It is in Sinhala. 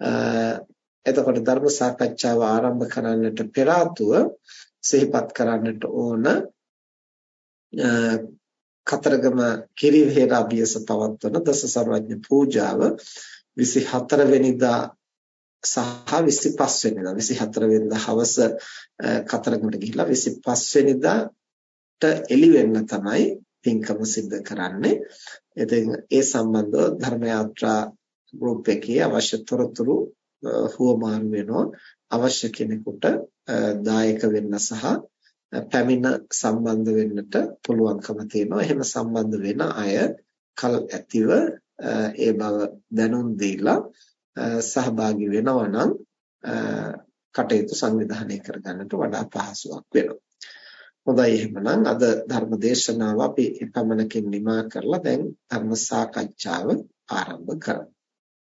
එතකොට ධර්ම සාකච්ඡාව ආරම්භ කරන්නට පෙර සිහිපත් කරන්නට ඕන කතරගම කිරිවේර අභියස පවත්වන දස සර්වඥ පූජාව 24 වෙනිදා සහ 25 වෙනිදා 24 වෙනිදා හවස කතරගමට ගිහිල්ලා 25 වෙනිදාට එළි වෙන්න තමයි පින්කම සිද්ධ කරන්නේ. ඉතින් ඒ සම්බන්ධව ධර්ම යාත්‍රා ගෲප් එකේ අවශ්‍ය තොරතුරු හුවමාරු වෙනවා. අවශ්‍ය කෙනෙකුට දායක වෙන්න සහ පැමිණ සම්බන්ධ වෙන්නට පුළුවන්කම තියෙනවා. එහෙම සම්බන්ධ වෙන අය කල් ඇතිව ඒ බව දැනුම් දීලා සහභාගී වෙනවා නම් කටයුතු සංවිධානය කරගන්නට වඩා පහසුවක් වෙනවා. හොඳයි එහෙමනම් අද ධර්ම දේශනාව අපි එපමණකින් නිමා කරලා දැන් ධර්ම සාකච්ඡාව ආරම්භ කරමු.